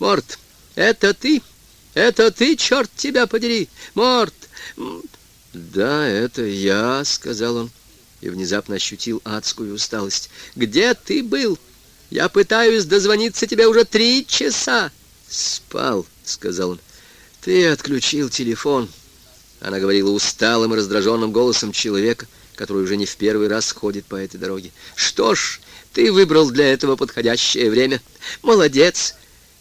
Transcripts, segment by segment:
Морт, это ты? Это ты, черт тебя подери! Морт! Да, это я, сказал он, и внезапно ощутил адскую усталость. Где ты был? Я пытаюсь дозвониться тебе уже три часа. Спал, сказал он. Ты отключил телефон. Она говорила усталым и раздраженным голосом человека, который уже не в первый раз ходит по этой дороге. Что ж, ты выбрал для этого подходящее время. Молодец.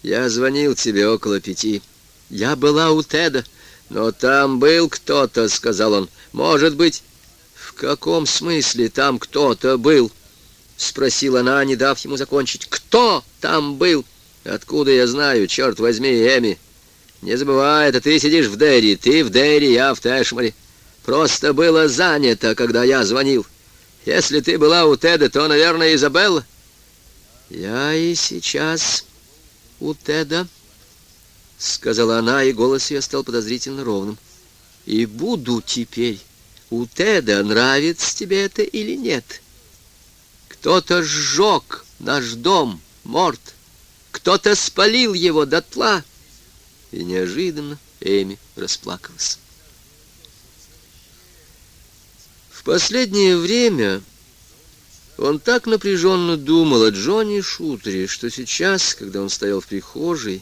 Я звонил тебе около пяти. Я была у Теда, но там был кто-то, сказал он. Может быть, в каком смысле там кто-то был? Спросила она, не дав ему закончить. Кто там был? Откуда я знаю, черт возьми, Эми? Не забывай, это ты сидишь в Дерри, ты в Дерри, я в Тэшмаре. Просто было занято, когда я звонил. Если ты была у Теда, то, наверное, Изабелла. Я и сейчас у Теда, — сказала она, и голос ее стал подозрительно ровным. И буду теперь у Теда, нравится тебе это или нет. Кто-то сжег наш дом, Морт. Кто-то спалил его дотла. И неожиданно Эми расплакалась. В последнее время он так напряженно думал о Джонни Шутере, что сейчас, когда он стоял в прихожей,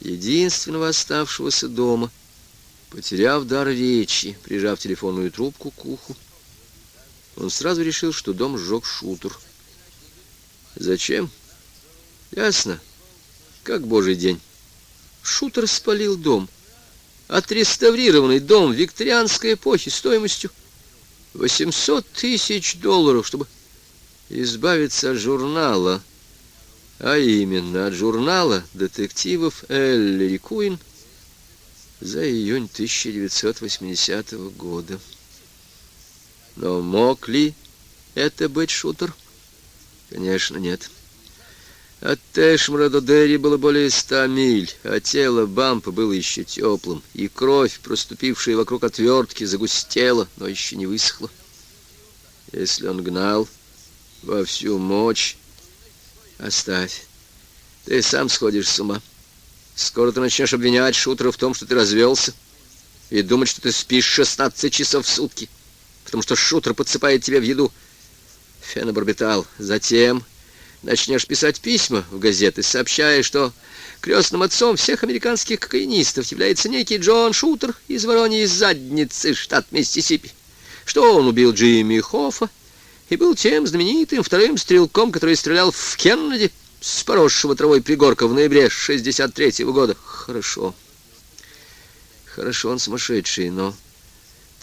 единственного оставшегося дома, потеряв дар речи, прижав телефонную трубку к уху, он сразу решил, что дом сжег Шутер. Зачем? Ясно. Как божий день. Шутер спалил дом. Отреставрированный дом викторианской эпохи стоимостью 800 тысяч долларов, чтобы избавиться от журнала, а именно от журнала детективов Эллири Куин за июнь 1980 года. Но мог ли это быть шутер? Конечно, нет. От Тэшмара до Дерри было более ста миль, а тело Бампа было еще теплым, и кровь, проступившая вокруг отвертки, загустела, но еще не высохла. Если он гнал во всю мощь. Оставь. Ты сам сходишь с ума. Скоро ты начнешь обвинять шутера в том, что ты развелся, и думать, что ты спишь 16 часов в сутки, потому что шутер подсыпает тебе в еду фенобарбитал. Затем начнешь писать письма в газеты, сообщая, что крестным отцом всех американских кокаинистов является некий Джон Шутер из Вороньей задницы, штат Миссисипи, что он убил Джимми Хоффа, и был тем знаменитым вторым стрелком, который стрелял в Кеннеди с поросшего травой пригорка в ноябре 63-го года. Хорошо. Хорошо, он сумасшедший, но...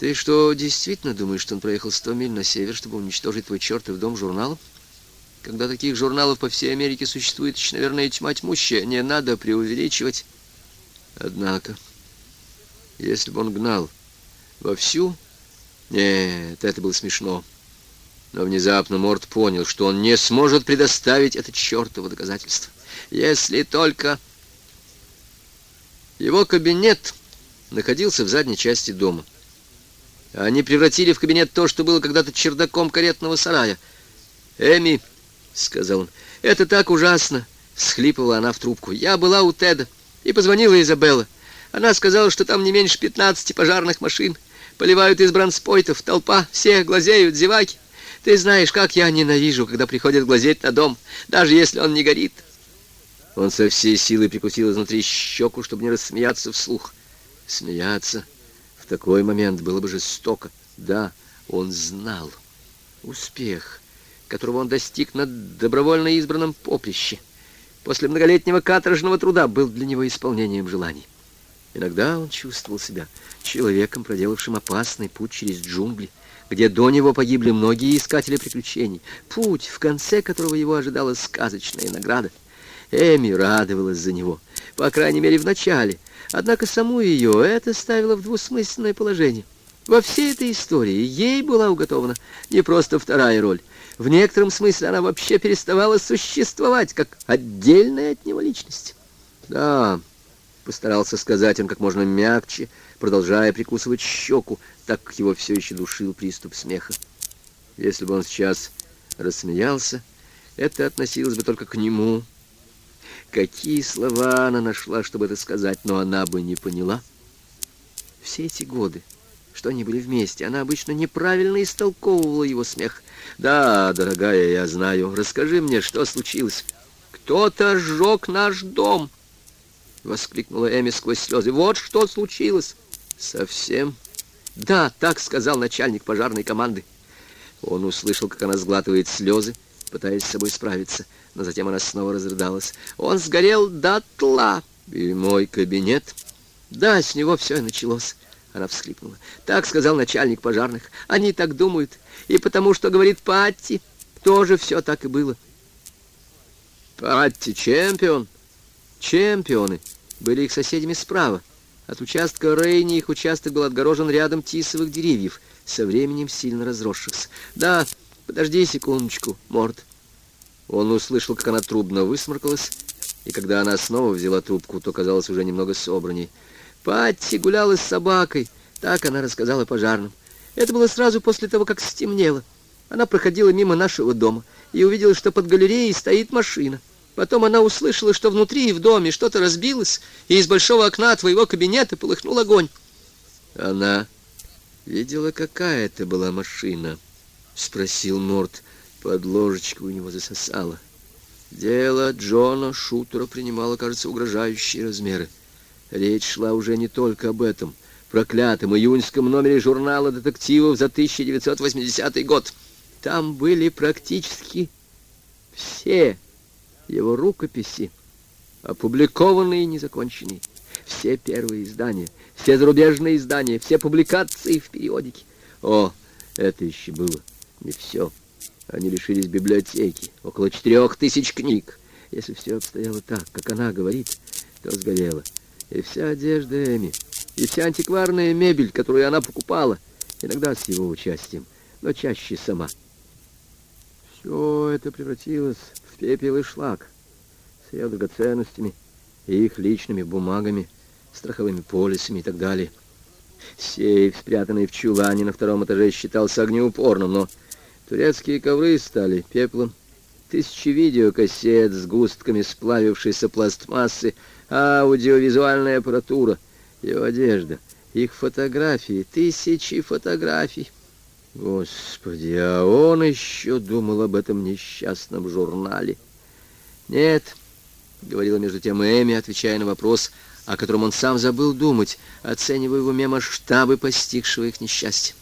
Ты что, действительно думаешь, что он проехал сто миль на север, чтобы уничтожить твой чертов дом журналов? Когда таких журналов по всей Америке существует еще, наверное, тьма тьмущая, не надо преувеличивать. Однако, если бы он гнал вовсю... Нет, это было смешно. Но внезапно Морд понял, что он не сможет предоставить это чертово доказательство. Если только... Его кабинет находился в задней части дома. Они превратили в кабинет то, что было когда-то чердаком каретного сарая. «Эми», — сказал он, — «это так ужасно», — схлипывала она в трубку. «Я была у Теда и позвонила Изабелла. Она сказала, что там не меньше пятнадцати пожарных машин. Поливают из бронспойтов, толпа, все глазеют, зеваки. Ты знаешь, как я ненавижу, когда приходят глазеть на дом, даже если он не горит. Он со всей силы прикусил изнутри щеку, чтобы не рассмеяться вслух. Смеяться в такой момент было бы жестоко. Да, он знал. Успех, которого он достиг на добровольно избранном поприще, после многолетнего каторжного труда, был для него исполнением желаний. Иногда он чувствовал себя человеком, проделавшим опасный путь через джунгли, где до него погибли многие искатели приключений, путь, в конце которого его ожидала сказочная награда. Эми радовалась за него, по крайней мере, в начале, однако саму ее это ставило в двусмысленное положение. Во всей этой истории ей была уготована не просто вторая роль. В некотором смысле она вообще переставала существовать, как отдельная от него личность. Да, постарался сказать он как можно мягче, продолжая прикусывать щеку, так как его все еще душил приступ смеха. Если бы он сейчас рассмеялся, это относилось бы только к нему. Какие слова она нашла, чтобы это сказать, но она бы не поняла. Все эти годы, что они были вместе, она обычно неправильно истолковывала его смех. «Да, дорогая, я знаю. Расскажи мне, что случилось?» «Кто-то сжег наш дом!» — воскликнула Эми сквозь слезы. «Вот что случилось!» «Совсем?» «Да, так сказал начальник пожарной команды». Он услышал, как она сглатывает слезы, пытаясь с собой справиться, но затем она снова разрыдалась. «Он сгорел дотла!» «И мой кабинет?» «Да, с него все и началось». Она всхлипнула. «Так сказал начальник пожарных. Они так думают. И потому что, говорит Патти, тоже все так и было». «Патти чемпион?» «Чемпионы были их соседями справа. От участка Рейни их участок был отгорожен рядом тисовых деревьев, со временем сильно разросшихся. Да, подожди секундочку, Морд». Он услышал, как она трубно высморкалась, и когда она снова взяла трубку, то казалось уже немного собранней. Патти гуляла с собакой, так она рассказала пожарным. Это было сразу после того, как стемнело. Она проходила мимо нашего дома и увидела, что под галереей стоит машина. Потом она услышала, что внутри и в доме что-то разбилось, и из большого окна твоего кабинета полыхнул огонь. Она видела, какая это была машина, — спросил Морт. Под ложечку у него засосало. Дело Джона Шутера принимало, кажется, угрожающие размеры. Речь шла уже не только об этом проклятом июньском номере журнала детективов за 1980 год. Там были практически все его рукописи, опубликованные и незаконченные. Все первые издания, все зарубежные издания, все публикации в периодике. О, это еще было не все. Они лишились библиотеки, около четырех тысяч книг. Если все обстояло так, как она говорит, то сгорело. И вся одежда Эми, и вся антикварная мебель, которую она покупала, иногда с его участием, но чаще сама. Все это превратилось пепел и шлак с ее драгоценностями и их личными бумагами, страховыми полисами и так далее. Сейф, спрятанный в чулане на втором этаже, считался огнеупорным, но Турецкие ковры стали пеплом. Тысячи видеокассет с густками сплавившейся пластмассы, аудиовизуальная аппаратура, его одежда, их фотографии, тысячи фотографий. Господи, а он еще думал об этом несчастном журнале. Нет, — говорила между тем Эми, отвечая на вопрос, о котором он сам забыл думать, оценивая в уме масштабы постигшего их несчастья.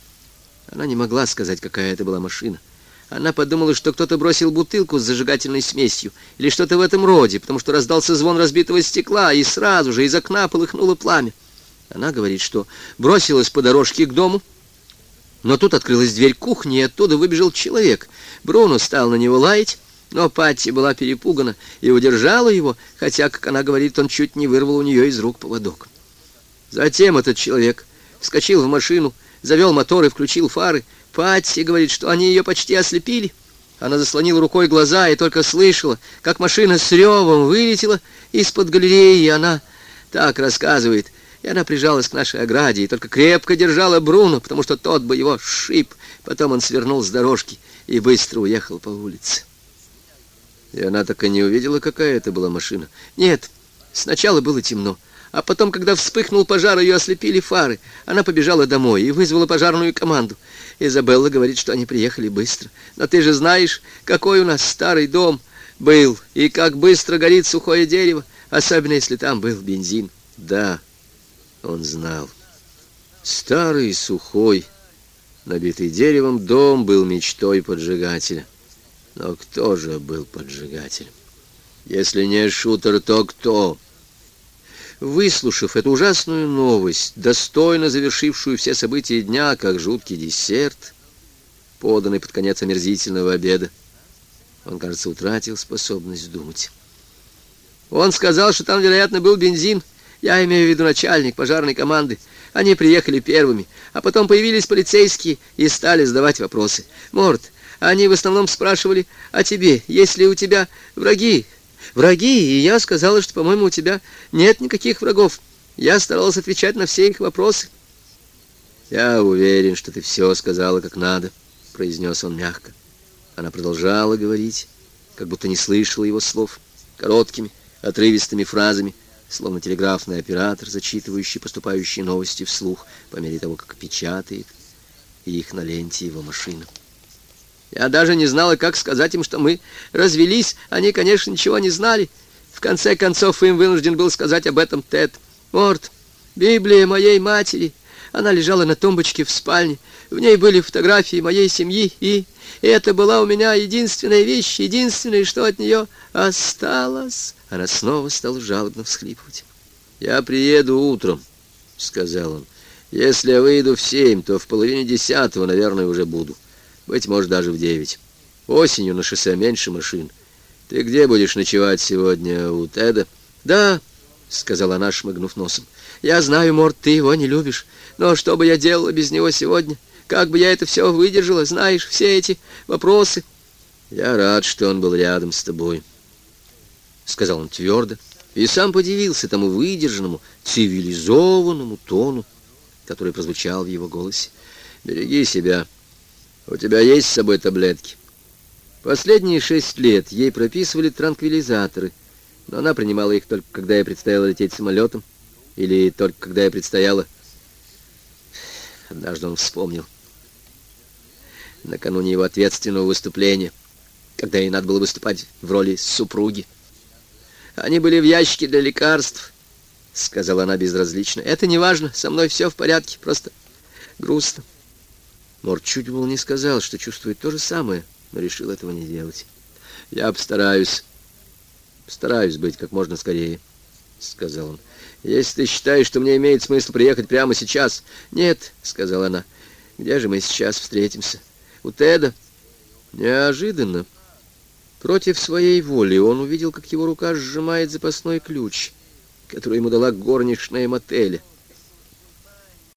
Она не могла сказать, какая это была машина. Она подумала, что кто-то бросил бутылку с зажигательной смесью или что-то в этом роде, потому что раздался звон разбитого стекла, и сразу же из окна полыхнуло пламя. Она говорит, что бросилась по дорожке к дому, но тут открылась дверь кухни, и оттуда выбежал человек. Бруно стал на него лаять, но Патти была перепугана и удержала его, хотя, как она говорит, он чуть не вырвал у нее из рук поводок. Затем этот человек вскочил в машину, завел мотор и включил фары. Патси говорит, что они ее почти ослепили. Она заслонила рукой глаза и только слышала, как машина с ревом вылетела из-под галереи, и она так рассказывает. И она прижалась к нашей ограде и только крепко держала Бруно, потому что тот бы его шип. Потом он свернул с дорожки и быстро уехал по улице. И она так и не увидела, какая это была машина. Нет, сначала было темно. А потом, когда вспыхнул пожар, ее ослепили фары. Она побежала домой и вызвала пожарную команду. Изабелла говорит, что они приехали быстро. Но ты же знаешь, какой у нас старый дом был, и как быстро горит сухое дерево, особенно если там был бензин. Да, он знал. Старый, сухой, набитый деревом дом был мечтой поджигателя. Но кто же был поджигателем? Если не шутер, то кто? Выслушав эту ужасную новость, достойно завершившую все события дня, как жуткий десерт, поданный под конец омерзительного обеда, он, кажется, утратил способность думать. Он сказал, что там, вероятно, был бензин. Я имею в виду начальник пожарной команды. Они приехали первыми, а потом появились полицейские и стали задавать вопросы. Морд, они в основном спрашивали о тебе, есть ли у тебя враги, Враги, и я сказала, что, по-моему, у тебя нет никаких врагов. Я старалась отвечать на все их вопросы. Я уверен, что ты все сказала как надо, произнес он мягко. Она продолжала говорить, как будто не слышала его слов, короткими, отрывистыми фразами, словно телеграфный оператор, зачитывающий поступающие новости вслух по мере того, как печатает их на ленте его машина. Я даже не знала, как сказать им, что мы развелись. Они, конечно, ничего не знали. В конце концов, им вынужден был сказать об этом Тед. Морт, Библия моей матери. Она лежала на тумбочке в спальне. В ней были фотографии моей семьи, и это была у меня единственная вещь, единственное, что от нее осталось. Она снова стала жалобно всхлипывать. «Я приеду утром», — сказал он. «Если я выйду в семь, то в половине десятого, наверное, уже буду. Быть может, даже в девять. Осенью на шоссе меньше машин. Ты где будешь ночевать сегодня? У Теда?» «Да», — сказала она, шмыгнув носом. «Я знаю, Морт, ты его не любишь. Но что бы я делала без него сегодня? Как бы я это все выдержала, знаешь, все эти вопросы?» «Я рад, что он был рядом с тобой», — сказал он твердо, и сам подивился тому выдержанному, цивилизованному тону, который прозвучал в его голосе. «Береги себя. У тебя есть с собой таблетки?» Последние шесть лет ей прописывали транквилизаторы, но она принимала их только когда ей предстояло лететь самолетом, или только когда ей предстояло... Однажды он вспомнил. Накануне его ответственного выступления, когда ей надо было выступать в роли супруги. Они были в ящике для лекарств, — сказала она безразлично. Это не важно, со мной все в порядке, просто грустно. Мор чуть было не сказал, что чувствует то же самое, но решил этого не делать. Я постараюсь, постараюсь быть как можно скорее, — сказал он. Если ты считаешь, что мне имеет смысл приехать прямо сейчас... Нет, — сказала она. Где же мы сейчас встретимся? У Теда. Неожиданно. Против своей воли он увидел, как его рука сжимает запасной ключ, который ему дала горничная мотеля.